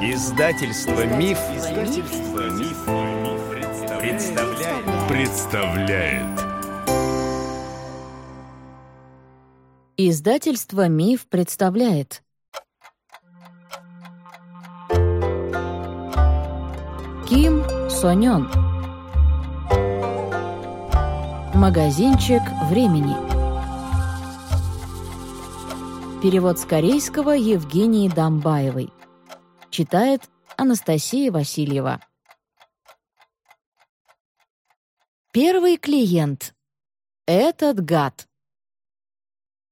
Издательство Миф, Издательство Миф, представляет. представляет. Издательство Миф представляет. Ким Сонён. Магазинчик времени. Перевод с корейского Евгении Дамбаевой. Читает Анастасия Васильева. Первый клиент. Этот гад.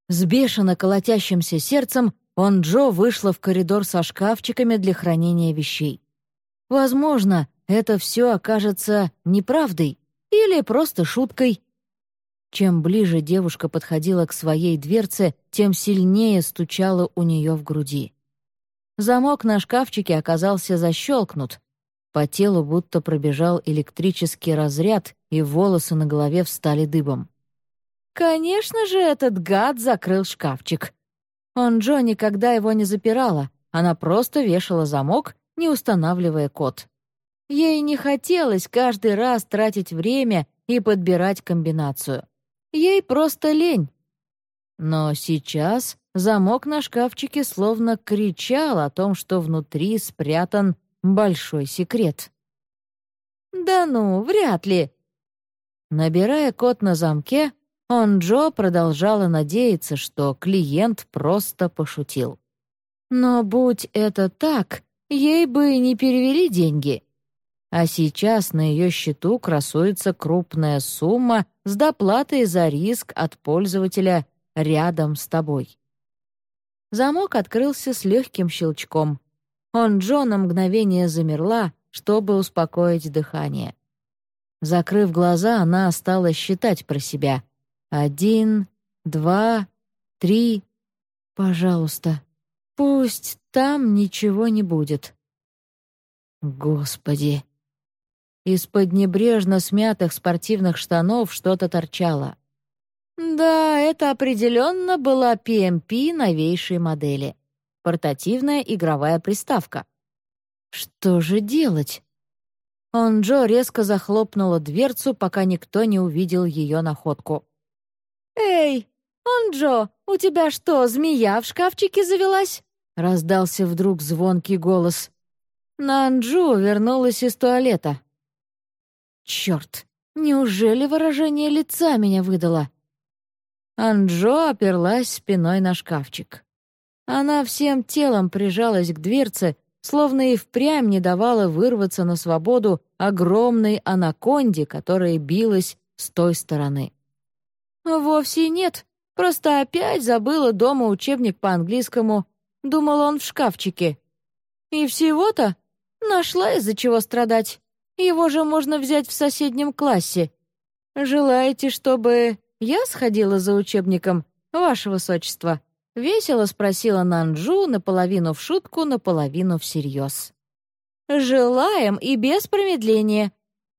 С бешено колотящимся сердцем он Джо вышла в коридор со шкафчиками для хранения вещей. Возможно, это все окажется неправдой или просто шуткой. Чем ближе девушка подходила к своей дверце, тем сильнее стучало у нее в груди. Замок на шкафчике оказался защелкнут. По телу будто пробежал электрический разряд, и волосы на голове встали дыбом. Конечно же, этот гад закрыл шкафчик. Он Джо никогда его не запирала, она просто вешала замок не устанавливая код. Ей не хотелось каждый раз тратить время и подбирать комбинацию. Ей просто лень. Но сейчас замок на шкафчике словно кричал о том, что внутри спрятан большой секрет. «Да ну, вряд ли!» Набирая код на замке, он Джо продолжала надеяться, что клиент просто пошутил. Но будь это так, ей бы не перевели деньги. А сейчас на ее счету красуется крупная сумма с доплатой за риск от пользователя рядом с тобой. Замок открылся с легким щелчком. Он Джо на мгновение замерла, чтобы успокоить дыхание. Закрыв глаза, она стала считать про себя. Один, два, три. Пожалуйста, Пусть там ничего не будет. Господи! Из-под небрежно смятых спортивных штанов что-то торчало. Да, это определенно была PMP новейшей модели. Портативная игровая приставка. Что же делать? Он Джо резко захлопнула дверцу, пока никто не увидел ее находку. «Эй, он Джо, у тебя что, змея в шкафчике завелась?» Раздался вдруг звонкий голос. Нанджу вернулась из туалета. Черт, неужели выражение лица меня выдало? Анджо оперлась спиной на шкафчик. Она всем телом прижалась к дверце, словно и впрямь не давала вырваться на свободу огромной анаконде, которая билась с той стороны. Вовсе нет, просто опять забыла дома учебник по английскому Думал, он в шкафчике. И всего-то нашла из-за чего страдать. Его же можно взять в соседнем классе. Желаете, чтобы я сходила за учебником, ваше высочество?» Весело спросила Нанджу наполовину в шутку, наполовину всерьез. «Желаем и без промедления.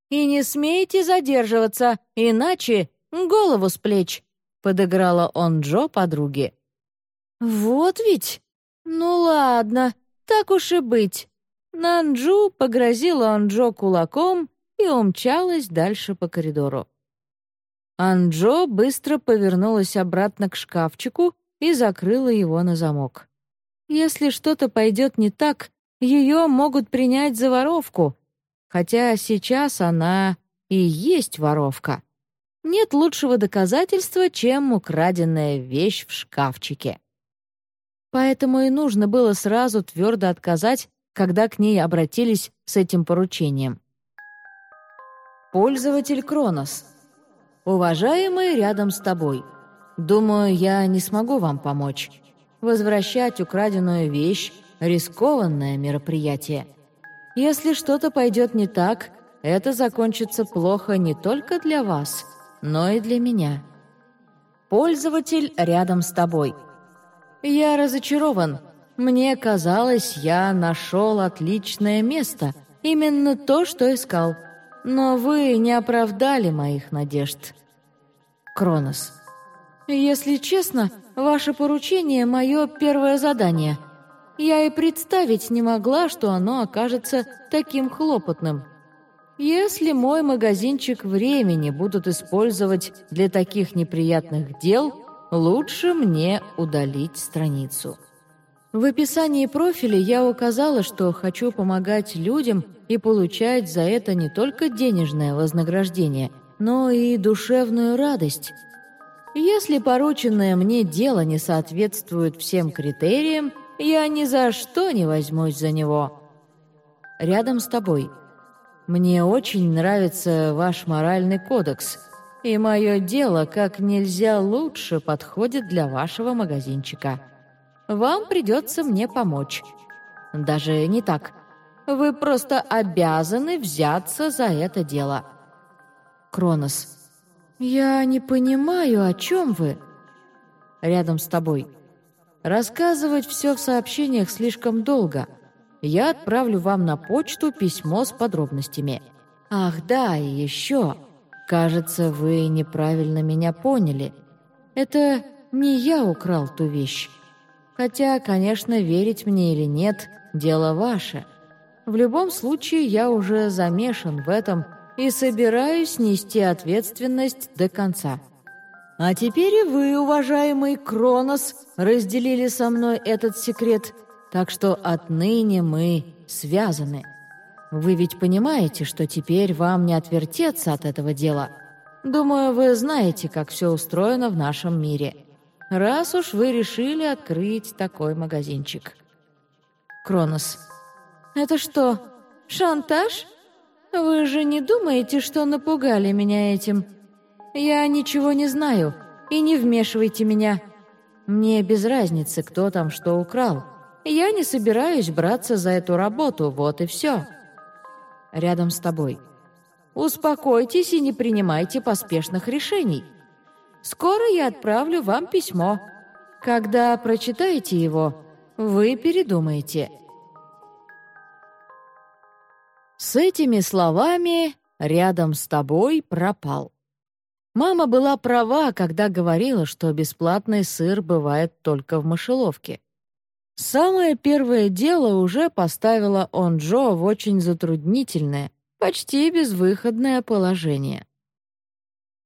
И не смейте задерживаться, иначе голову с плеч», — подыграла он Джо подруге. «Вот ведь «Ну ладно, так уж и быть». Нанджу погрозила Анджо кулаком и умчалась дальше по коридору. Анджо быстро повернулась обратно к шкафчику и закрыла его на замок. Если что-то пойдет не так, ее могут принять за воровку, хотя сейчас она и есть воровка. Нет лучшего доказательства, чем украденная вещь в шкафчике. Поэтому и нужно было сразу твердо отказать, когда к ней обратились с этим поручением. Пользователь Кронос. Уважаемый рядом с тобой. Думаю, я не смогу вам помочь. Возвращать украденную вещь — рискованное мероприятие. Если что-то пойдет не так, это закончится плохо не только для вас, но и для меня. Пользователь рядом с тобой — «Я разочарован. Мне казалось, я нашел отличное место, именно то, что искал. Но вы не оправдали моих надежд». Кронос. «Если честно, ваше поручение — мое первое задание. Я и представить не могла, что оно окажется таким хлопотным. Если мой магазинчик времени будут использовать для таких неприятных дел, лучше мне удалить страницу. В описании профиля я указала, что хочу помогать людям и получать за это не только денежное вознаграждение, но и душевную радость. Если порученное мне дело не соответствует всем критериям, я ни за что не возьмусь за него. Рядом с тобой. Мне очень нравится ваш моральный кодекс, и мое дело как нельзя лучше подходит для вашего магазинчика. Вам придется мне помочь. Даже не так. Вы просто обязаны взяться за это дело. Кронос. Я не понимаю, о чем вы. Рядом с тобой. Рассказывать все в сообщениях слишком долго. Я отправлю вам на почту письмо с подробностями. Ах, да, и еще. Кажется, вы неправильно меня поняли. Это не я украл ту вещь. Хотя, конечно, верить мне или нет – дело ваше. В любом случае, я уже замешан в этом и собираюсь нести ответственность до конца. А теперь и вы, уважаемый Кронос, разделили со мной этот секрет, так что отныне мы связаны. Вы ведь понимаете, что теперь вам не отвертеться от этого дела. Думаю, вы знаете, как все устроено в нашем мире. Раз уж вы решили открыть такой магазинчик. Кронос. Это что, шантаж? Вы же не думаете, что напугали меня этим? Я ничего не знаю, и не вмешивайте меня. Мне без разницы, кто там что украл. Я не собираюсь браться за эту работу, вот и все. Рядом с тобой. Успокойтесь и не принимайте поспешных решений. Скоро я отправлю вам письмо. Когда прочитаете его, вы передумаете. С этими словами рядом с тобой пропал. Мама была права, когда говорила, что бесплатный сыр бывает только в мышеловке. Самое первое дело уже поставило Онджо в очень затруднительное, почти безвыходное положение.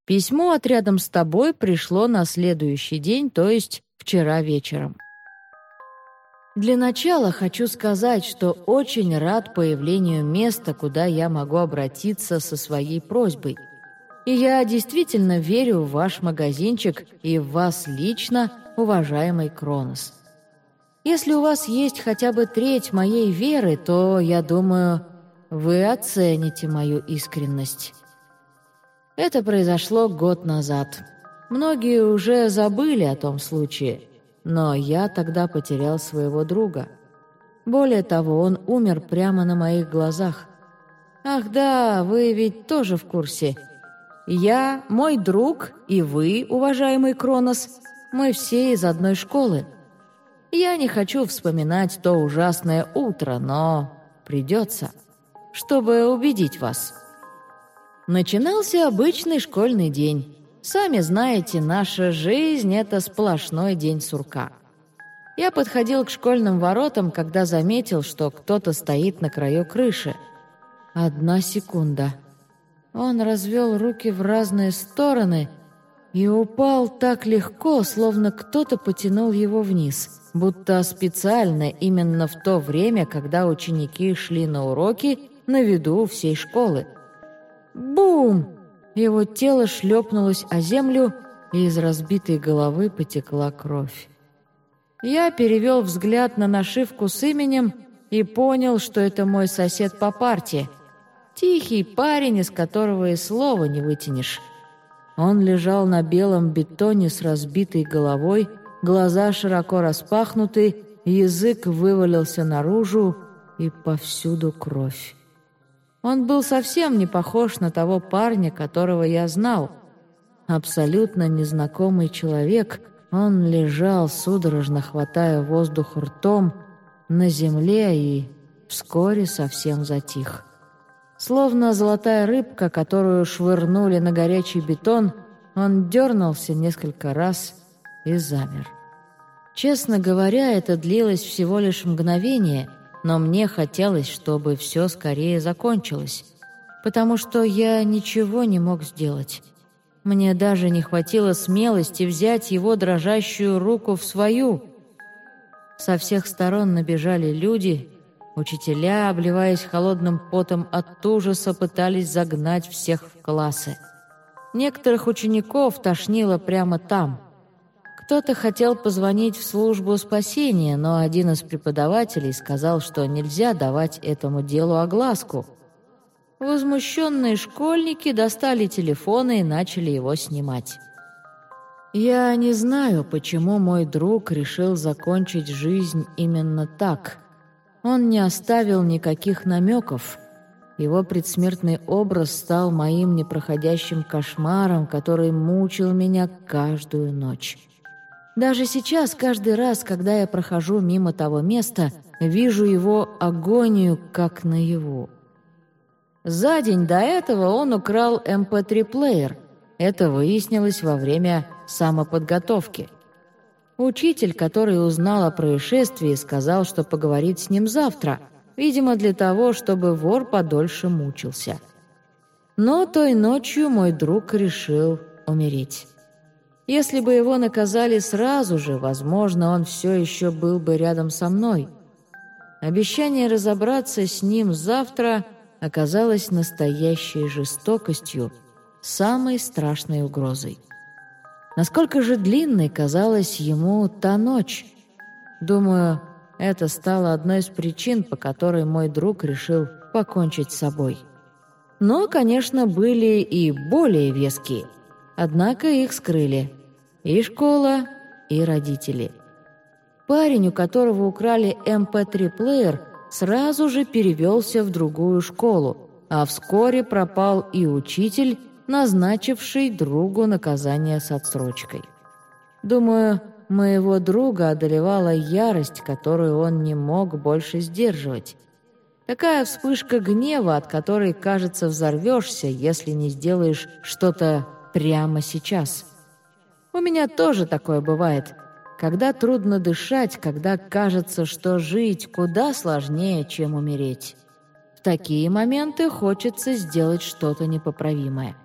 Письмо отрядом с тобой пришло на следующий день, то есть вчера вечером. Для начала хочу сказать, что очень рад появлению места, куда я могу обратиться со своей просьбой — и я действительно верю в ваш магазинчик и в вас лично, уважаемый Кронос. Если у вас есть хотя бы треть моей веры, то, я думаю, вы оцените мою искренность. Это произошло год назад. Многие уже забыли о том случае, но я тогда потерял своего друга. Более того, он умер прямо на моих глазах. Ах да, вы ведь тоже в курсе – я, мой друг и вы, уважаемый Кронос, мы все из одной школы. Я не хочу вспоминать то ужасное утро, но придется, чтобы убедить вас. Начинался обычный школьный день. Сами знаете, наша жизнь — это сплошной день сурка. Я подходил к школьным воротам, когда заметил, что кто-то стоит на краю крыши. Одна секунда — он развел руки в разные стороны и упал так легко, словно кто-то потянул его вниз, будто специально именно в то время, когда ученики шли на уроки на виду всей школы. Бум! Его тело шлепнулось о землю, и из разбитой головы потекла кровь. Я перевел взгляд на нашивку с именем и понял, что это мой сосед по парте — Тихий парень, из которого и слова не вытянешь. Он лежал на белом бетоне с разбитой головой, глаза широко распахнуты, язык вывалился наружу, и повсюду кровь. Он был совсем не похож на того парня, которого я знал. Абсолютно незнакомый человек, он лежал, судорожно хватая воздух ртом, на земле и вскоре совсем затих. Словно золотая рыбка, которую швырнули на горячий бетон, он дернулся несколько раз и замер. Честно говоря, это длилось всего лишь мгновение, но мне хотелось, чтобы все скорее закончилось, потому что я ничего не мог сделать. Мне даже не хватило смелости взять его дрожащую руку в свою. Со всех сторон набежали люди, учителя, обливаясь холодным потом от ужаса, пытались загнать всех в классы. Некоторых учеников тошнило прямо там. Кто-то хотел позвонить в службу спасения, но один из преподавателей сказал, что нельзя давать этому делу огласку. Возмущенные школьники достали телефоны и начали его снимать. Я не знаю, почему мой друг решил закончить жизнь именно так. Он не оставил никаких намеков. Его предсмертный образ стал моим непроходящим кошмаром, который мучил меня каждую ночь. Даже сейчас, каждый раз, когда я прохожу мимо того места, вижу его агонию, как наяву. За день до этого он украл MP3-плеер. Эм Это выяснилось во время самоподготовки. Учитель, который узнал о происшествии, сказал, что поговорит с ним завтра, видимо, для того, чтобы вор подольше мучился. Но той ночью мой друг решил умереть. Если бы его наказали сразу же, возможно, он все еще был бы рядом со мной. Обещание разобраться с ним завтра оказалось настоящей жестокостью, самой страшной угрозой. Насколько же длинной казалась ему та ночь? Думаю, это стало одной из причин, по которой мой друг решил покончить с собой. Но, конечно, были и более веские – Однако их скрыли. И школа, и родители. Парень, у которого украли MP3-плеер, эм сразу же перевелся в другую школу, а вскоре пропал и учитель, назначивший другу наказание с отсрочкой. Думаю, моего друга одолевала ярость, которую он не мог больше сдерживать. Такая вспышка гнева, от которой, кажется, взорвешься, если не сделаешь что-то прямо сейчас. У меня тоже такое бывает. Когда трудно дышать, когда кажется, что жить куда сложнее, чем умереть. В такие моменты хочется сделать что-то непоправимое.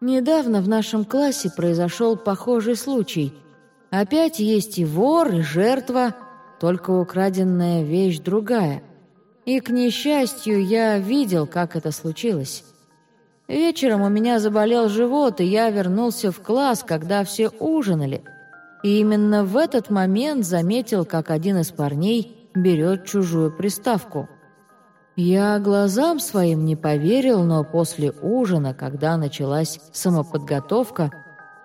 Недавно в нашем классе произошел похожий случай. Опять есть и вор, и жертва, только украденная вещь другая. И, к несчастью, я видел, как это случилось. Вечером у меня заболел живот, и я вернулся в класс, когда все ужинали. И именно в этот момент заметил, как один из парней берет чужую приставку. Я глазам своим не поверил, но после ужина, когда началась самоподготовка,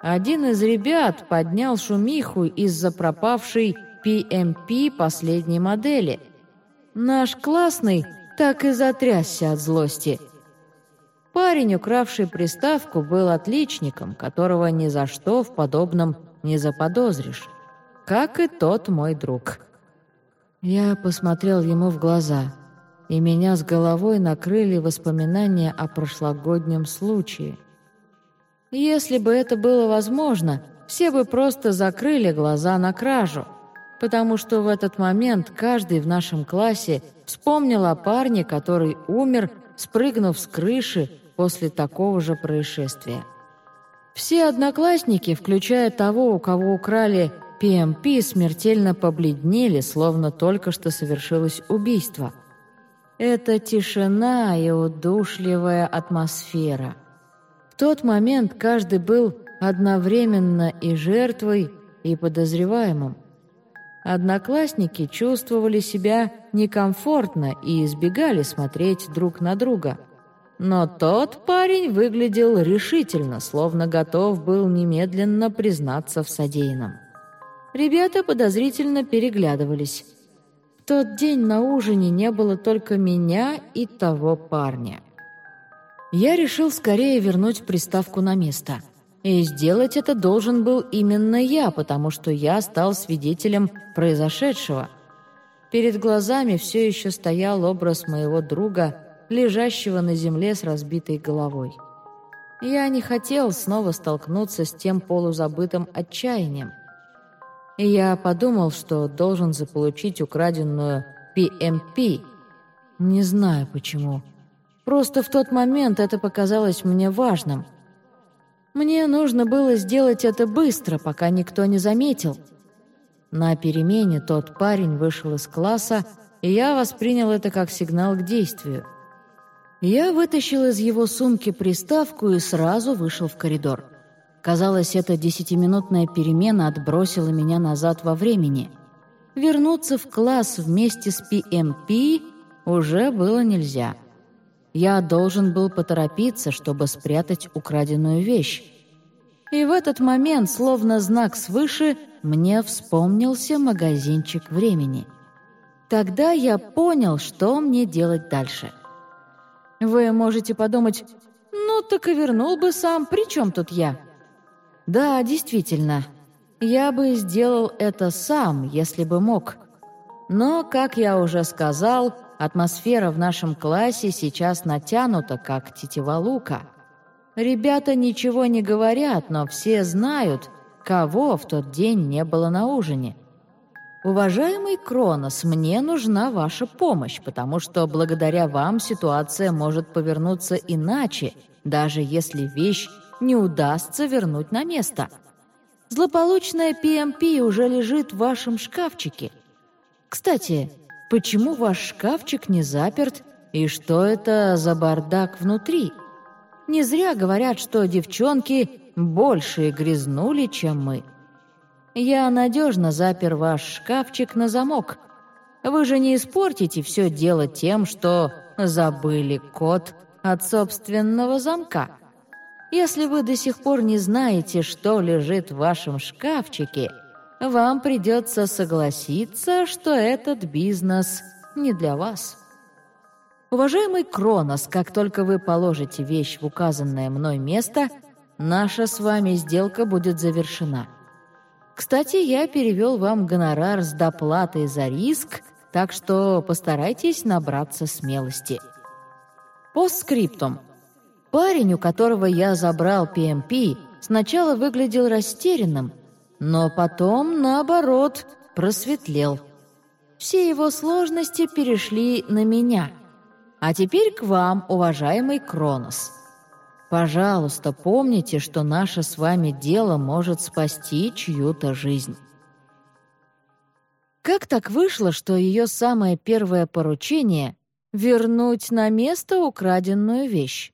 один из ребят поднял шумиху из-за пропавшей PMP последней модели. Наш классный так и затрясся от злости – Парень, укравший приставку, был отличником, которого ни за что в подобном не заподозришь. Как и тот мой друг. Я посмотрел ему в глаза, и меня с головой накрыли воспоминания о прошлогоднем случае. Если бы это было возможно, все бы просто закрыли глаза на кражу, потому что в этот момент каждый в нашем классе вспомнил о парне, который умер спрыгнув с крыши после такого же происшествия. Все одноклассники, включая того, у кого украли ПМП, смертельно побледнели, словно только что совершилось убийство. Это тишина и удушливая атмосфера. В тот момент каждый был одновременно и жертвой, и подозреваемым. Одноклассники чувствовали себя некомфортно и избегали смотреть друг на друга. Но тот парень выглядел решительно, словно готов был немедленно признаться в содеянном. Ребята подозрительно переглядывались. В тот день на ужине не было только меня и того парня. Я решил скорее вернуть приставку на место – и сделать это должен был именно я, потому что я стал свидетелем произошедшего. Перед глазами все еще стоял образ моего друга, лежащего на земле с разбитой головой. Я не хотел снова столкнуться с тем полузабытым отчаянием. и я подумал, что должен заполучить украденную PMP. Не знаю почему. Просто в тот момент это показалось мне важным. Мне нужно было сделать это быстро, пока никто не заметил. На перемене тот парень вышел из класса, и я воспринял это как сигнал к действию. Я вытащил из его сумки приставку и сразу вышел в коридор. Казалось, эта десятиминутная перемена отбросила меня назад во времени. Вернуться в класс вместе с PMP уже было нельзя. Я должен был поторопиться, чтобы спрятать украденную вещь. И в этот момент, словно знак свыше, мне вспомнился магазинчик времени. Тогда я понял, что мне делать дальше. Вы можете подумать, ну так и вернул бы сам, при чем тут я? Да, действительно, я бы сделал это сам, если бы мог. Но, как я уже сказал, атмосфера в нашем классе сейчас натянута, как тетива лука. Ребята ничего не говорят, но все знают, кого в тот день не было на ужине. «Уважаемый Кронос, мне нужна ваша помощь, потому что благодаря вам ситуация может повернуться иначе, даже если вещь не удастся вернуть на место. Злополучная PMP уже лежит в вашем шкафчике. Кстати, почему ваш шкафчик не заперт и что это за бардак внутри? Не зря говорят, что девчонки больше грязнули, чем мы. Я надежно запер ваш шкафчик на замок. Вы же не испортите все дело тем, что забыли код от собственного замка. Если вы до сих пор не знаете, что лежит в вашем шкафчике, вам придется согласиться, что этот бизнес не для вас. Уважаемый Кронос, как только вы положите вещь в указанное мной место, наша с вами сделка будет завершена. Кстати, я перевел вам гонорар с доплатой за риск, так что постарайтесь набраться смелости. Постскриптум. Парень, у которого я забрал PMP, сначала выглядел растерянным, но потом, наоборот, просветлел. Все его сложности перешли на меня. А теперь к вам, уважаемый Кронос. Пожалуйста, помните, что наше с вами дело может спасти чью-то жизнь. Как так вышло, что ее самое первое поручение — вернуть на место украденную вещь?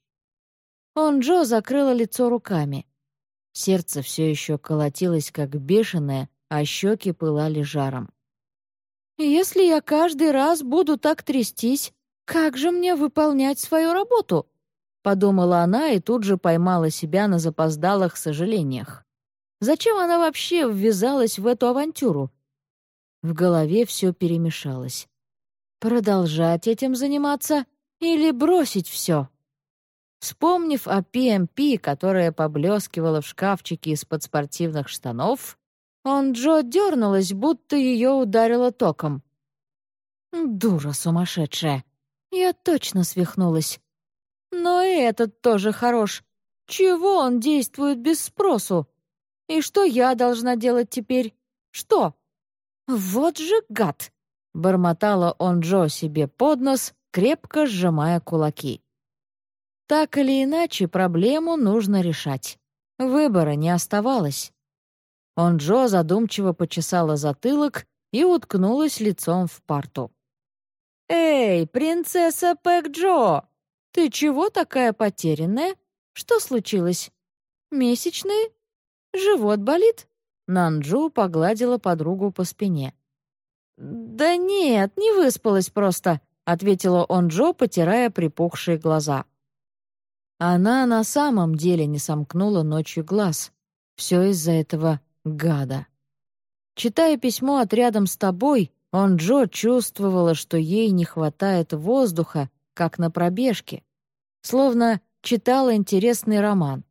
Он Джо закрыла лицо руками. Сердце все еще колотилось, как бешеное, а щеки пылали жаром. «Если я каждый раз буду так трястись, как же мне выполнять свою работу?» — подумала она и тут же поймала себя на запоздалых сожалениях. Зачем она вообще ввязалась в эту авантюру? В голове все перемешалось. Продолжать этим заниматься или бросить все? Вспомнив о PMP, которая поблескивала в шкафчике из-под спортивных штанов, он Джо дернулась, будто ее ударило током. «Дура сумасшедшая! Я точно свихнулась. Но и этот тоже хорош. Чего он действует без спросу? И что я должна делать теперь? Что? Вот же гад!» Бормотала он Джо себе под нос, крепко сжимая кулаки. Так или иначе, проблему нужно решать. Выбора не оставалось. Он Джо задумчиво почесала затылок и уткнулась лицом в парту. «Эй, принцесса Пэк Джо! Ты чего такая потерянная? Что случилось? Месячные? Живот болит?» Нанджу погладила подругу по спине. «Да нет, не выспалась просто», — ответила он Джо, потирая припухшие глаза. Она на самом деле не сомкнула ночью глаз. Все из-за этого гада. Читая письмо от рядом с тобой, он Джо чувствовала, что ей не хватает воздуха, как на пробежке. Словно читала интересный роман.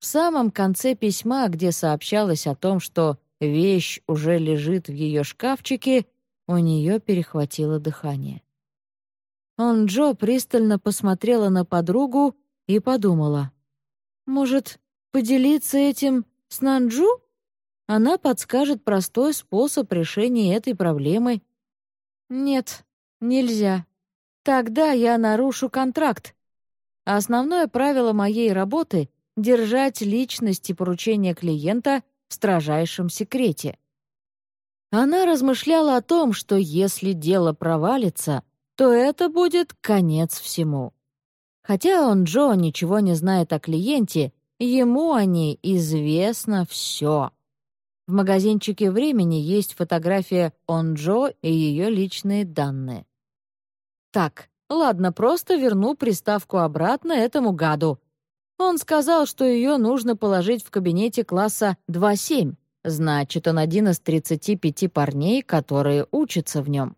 В самом конце письма, где сообщалось о том, что вещь уже лежит в ее шкафчике, у нее перехватило дыхание. Он Джо пристально посмотрела на подругу и подумала. «Может, поделиться этим с Нанджу? Она подскажет простой способ решения этой проблемы. Нет, нельзя. Тогда я нарушу контракт. Основное правило моей работы — держать личность и поручения клиента в строжайшем секрете. Она размышляла о том, что если дело провалится, то это будет конец всему. Хотя он, Джо, ничего не знает о клиенте, ему о ней известно все. В магазинчике времени есть фотография Он Джо и ее личные данные. Так, ладно, просто верну приставку обратно этому гаду. Он сказал, что ее нужно положить в кабинете класса 2.7. Значит, он один из 35 парней, которые учатся в нем.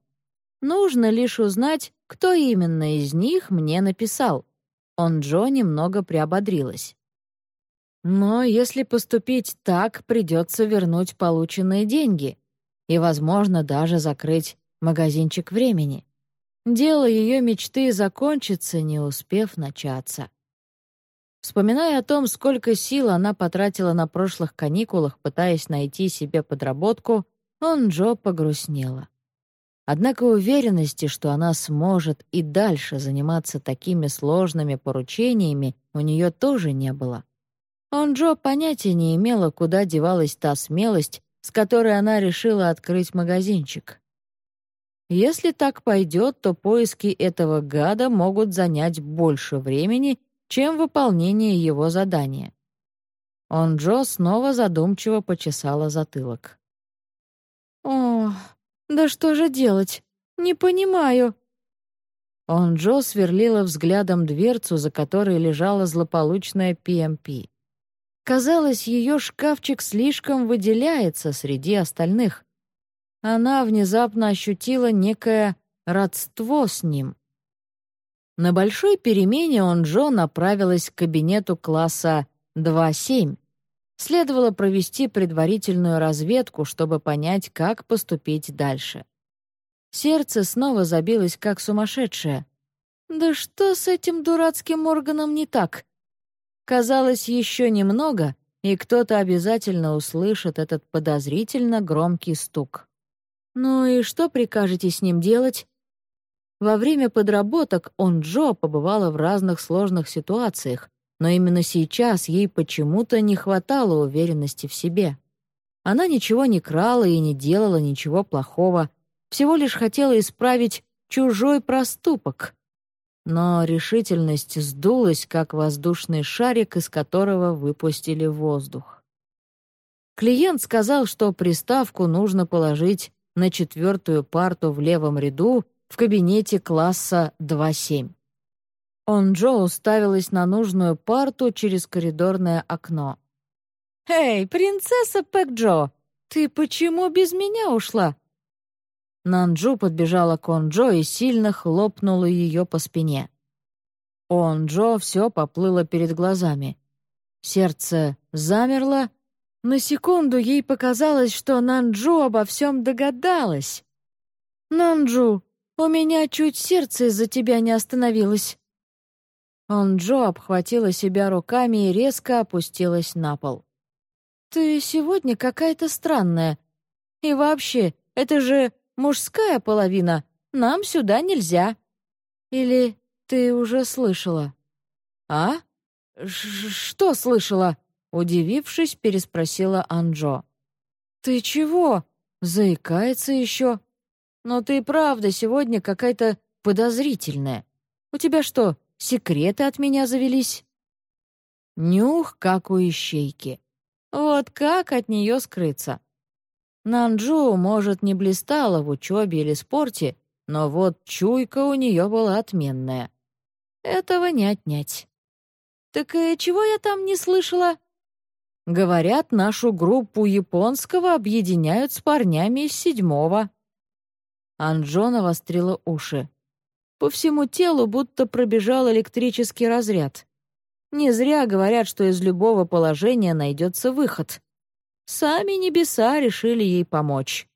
Нужно лишь узнать, кто именно из них мне написал. Он Джо немного приободрилась. Но если поступить так, придется вернуть полученные деньги и, возможно, даже закрыть магазинчик времени. Дело ее мечты закончится, не успев начаться. Вспоминая о том, сколько сил она потратила на прошлых каникулах, пытаясь найти себе подработку, он Джо погрустнела. Однако уверенности, что она сможет и дальше заниматься такими сложными поручениями, у нее тоже не было. Он Джо понятия не имела, куда девалась та смелость, с которой она решила открыть магазинчик. Если так пойдет, то поиски этого гада могут занять больше времени, чем выполнение его задания. Он Джо снова задумчиво почесала затылок. «О, да что же делать? Не понимаю». Он Джо сверлила взглядом дверцу, за которой лежала злополучная PMP. Казалось, ее шкафчик слишком выделяется среди остальных. Она внезапно ощутила некое родство с ним. На большой перемене он Джо направилась к кабинету класса 2.7. Следовало провести предварительную разведку, чтобы понять, как поступить дальше. Сердце снова забилось как сумасшедшее. «Да что с этим дурацким органом не так? Казалось, еще немного, и кто-то обязательно услышит этот подозрительно громкий стук. «Ну и что прикажете с ним делать?» Во время подработок он Джо побывала в разных сложных ситуациях, но именно сейчас ей почему-то не хватало уверенности в себе. Она ничего не крала и не делала ничего плохого, всего лишь хотела исправить чужой проступок, но решительность сдулась, как воздушный шарик, из которого выпустили воздух. Клиент сказал, что приставку нужно положить на четвертую парту в левом ряду в кабинете класса 2.7. Он Джо уставилась на нужную парту через коридорное окно. «Эй, принцесса Пэк Джо, ты почему без меня ушла?» Нанджу подбежала к Онджо и сильно хлопнула ее по спине. Онджо все поплыло перед глазами. Сердце замерло. На секунду ей показалось, что Нанджу обо всем догадалась. «Нанджу, у меня чуть сердце из-за тебя не остановилось». Онджо обхватила себя руками и резко опустилась на пол. «Ты сегодня какая-то странная. И вообще, это же мужская половина, нам сюда нельзя. Или ты уже слышала?» «А? Ш что слышала?» Удивившись, переспросила Анджо. «Ты чего? Заикается еще? Но ты правда сегодня какая-то подозрительная. У тебя что, секреты от меня завелись?» Нюх, как у ищейки. Вот как от нее скрыться? Нанджу, может, не блистала в учебе или спорте, но вот чуйка у нее была отменная. Этого не отнять. «Так и э, чего я там не слышала?» «Говорят, нашу группу японского объединяют с парнями из седьмого». Анджона вострила уши. По всему телу будто пробежал электрический разряд. Не зря говорят, что из любого положения найдется выход. Сами небеса решили ей помочь.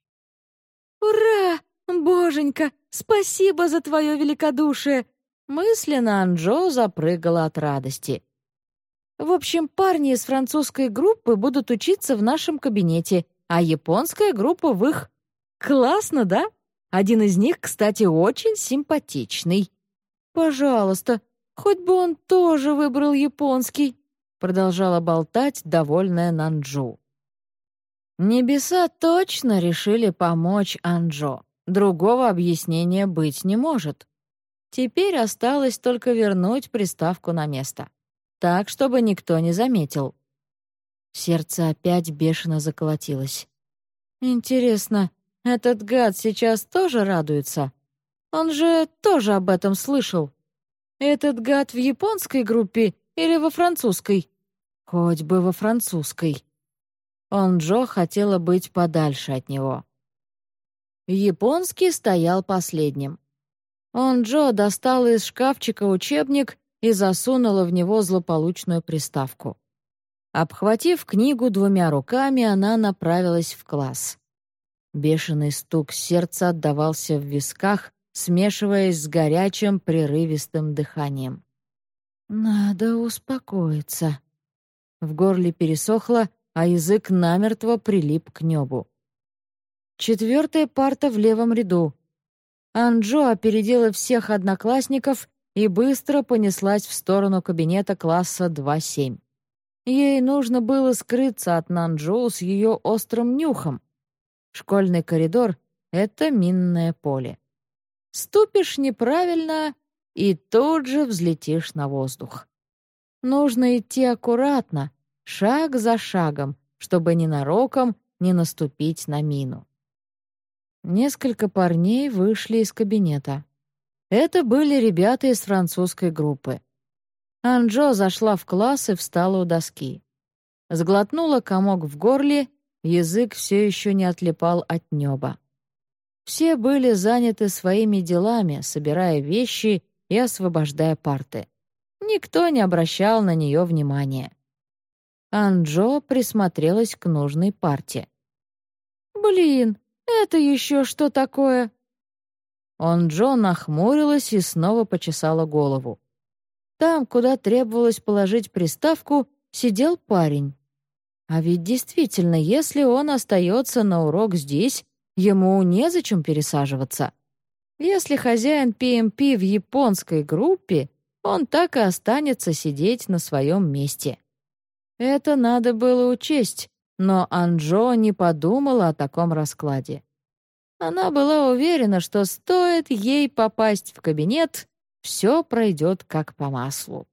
«Ура! Боженька, спасибо за твое великодушие!» Мысленно Анджо запрыгала от радости. В общем, парни из французской группы будут учиться в нашем кабинете, а японская группа в их. Классно, да? Один из них, кстати, очень симпатичный. Пожалуйста, хоть бы он тоже выбрал японский, продолжала болтать довольная Нанджу. Небеса точно решили помочь Анджо. Другого объяснения быть не может. Теперь осталось только вернуть приставку на место. Так, чтобы никто не заметил. Сердце опять бешено заколотилось. Интересно, этот гад сейчас тоже радуется? Он же тоже об этом слышал. Этот гад в японской группе или во французской? Хоть бы во французской. Он Джо хотела быть подальше от него. Японский стоял последним. Он Джо достал из шкафчика учебник и засунула в него злополучную приставку. Обхватив книгу двумя руками, она направилась в класс. Бешеный стук сердца отдавался в висках, смешиваясь с горячим прерывистым дыханием. «Надо успокоиться». В горле пересохло, а язык намертво прилип к небу. Четвертая парта в левом ряду. Анджо опередила всех одноклассников и быстро понеслась в сторону кабинета класса 2-7. Ей нужно было скрыться от Нанджоу с ее острым нюхом. Школьный коридор — это минное поле. Ступишь неправильно и тут же взлетишь на воздух. Нужно идти аккуратно, шаг за шагом, чтобы ненароком не наступить на мину. Несколько парней вышли из кабинета. Это были ребята из французской группы. Анджо зашла в класс и встала у доски. Сглотнула комок в горле язык все еще не отлипал от неба. Все были заняты своими делами, собирая вещи и освобождая парты. Никто не обращал на нее внимания. Анджо присмотрелась к нужной парте. «Блин, это еще что такое?» Онджо нахмурилась и снова почесала голову. Там, куда требовалось положить приставку, сидел парень. А ведь действительно, если он остается на урок здесь, ему незачем пересаживаться. Если хозяин PMP в японской группе, он так и останется сидеть на своем месте. Это надо было учесть, но Анджо не подумала о таком раскладе. Она была уверена, что стоит ей попасть в кабинет, все пройдет как по маслу.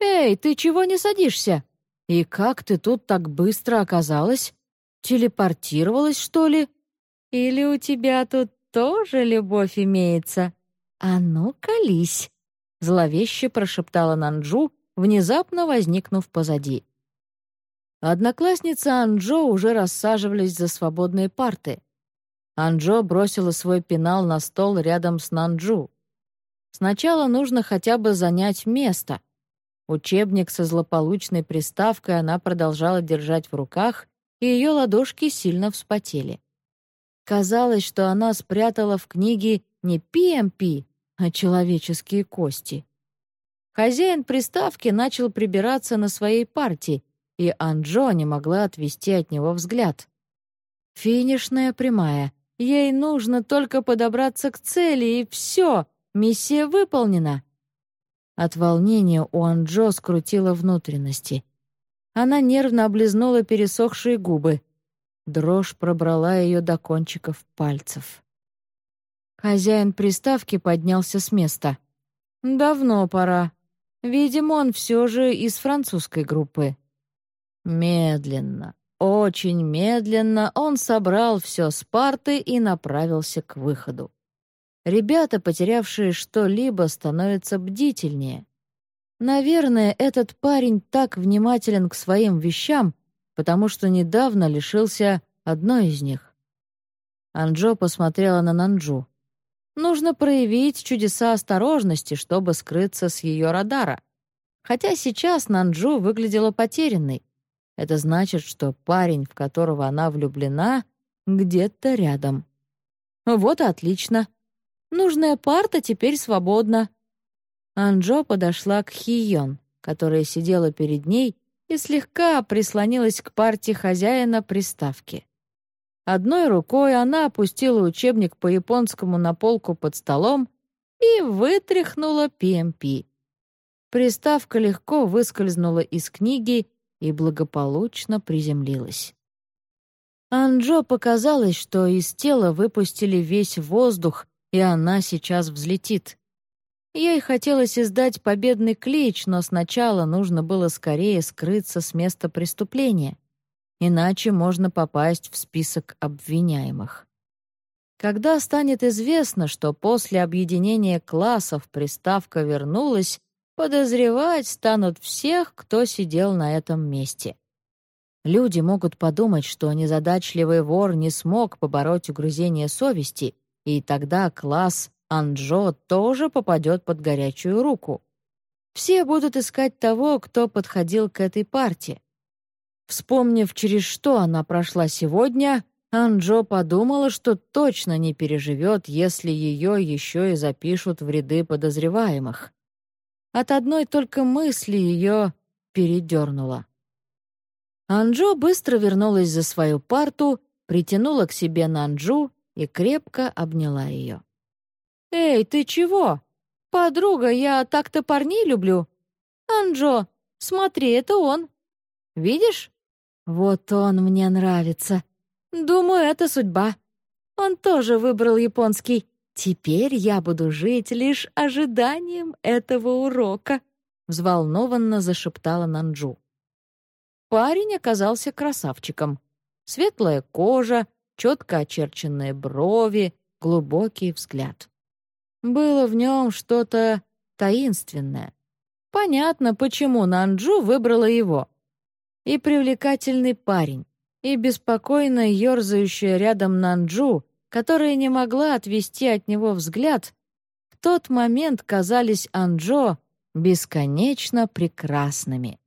«Эй, ты чего не садишься?» «И как ты тут так быстро оказалась? Телепортировалась, что ли? Или у тебя тут тоже любовь имеется? А ну, колись!» Зловеще прошептала Нанджу, внезапно возникнув позади. Одноклассницы Анджо уже рассаживались за свободные парты. Анджо бросила свой пенал на стол рядом с Нанджу. Сначала нужно хотя бы занять место — Учебник со злополучной приставкой она продолжала держать в руках, и ее ладошки сильно вспотели. Казалось, что она спрятала в книге не PMP, а человеческие кости. Хозяин приставки начал прибираться на своей партии, и Анджо не могла отвести от него взгляд. Финишная прямая. Ей нужно только подобраться к цели, и все, миссия выполнена. От волнения у Анджо скрутило внутренности. Она нервно облизнула пересохшие губы. Дрожь пробрала ее до кончиков пальцев. Хозяин приставки поднялся с места. «Давно пора. Видимо, он все же из французской группы». Медленно, очень медленно он собрал все с парты и направился к выходу. Ребята, потерявшие что-либо, становятся бдительнее. Наверное, этот парень так внимателен к своим вещам, потому что недавно лишился одной из них. Анджо посмотрела на Нанджу. Нужно проявить чудеса осторожности, чтобы скрыться с ее радара. Хотя сейчас Нанджу выглядела потерянной. Это значит, что парень, в которого она влюблена, где-то рядом. Вот отлично. Нужная парта теперь свободна. Анджо подошла к Хион, которая сидела перед ней и слегка прислонилась к парте хозяина приставки. Одной рукой она опустила учебник по японскому на полку под столом и вытряхнула PMP. Приставка легко выскользнула из книги и благополучно приземлилась. Анджо показалось, что из тела выпустили весь воздух, и она сейчас взлетит. Ей хотелось издать победный клич, но сначала нужно было скорее скрыться с места преступления, иначе можно попасть в список обвиняемых. Когда станет известно, что после объединения классов приставка вернулась, подозревать станут всех, кто сидел на этом месте. Люди могут подумать, что незадачливый вор не смог побороть угрызение совести, и тогда класс Анджо тоже попадет под горячую руку. Все будут искать того, кто подходил к этой партии. Вспомнив, через что она прошла сегодня, Анджо подумала, что точно не переживет, если ее еще и запишут в ряды подозреваемых. От одной только мысли ее передернуло. Анджо быстро вернулась за свою парту, притянула к себе Нанджу и крепко обняла ее. «Эй, ты чего? Подруга, я так-то парней люблю. Анджо, смотри, это он. Видишь? Вот он мне нравится. Думаю, это судьба. Он тоже выбрал японский. Теперь я буду жить лишь ожиданием этого урока», — взволнованно зашептала Нанджу. Парень оказался красавчиком. Светлая кожа, четко очерченные брови, глубокий взгляд. Было в нем что-то таинственное. Понятно, почему Нанджу выбрала его. И привлекательный парень, и беспокойно ерзающая рядом Нанджу, которая не могла отвести от него взгляд, в тот момент казались Анджо бесконечно прекрасными.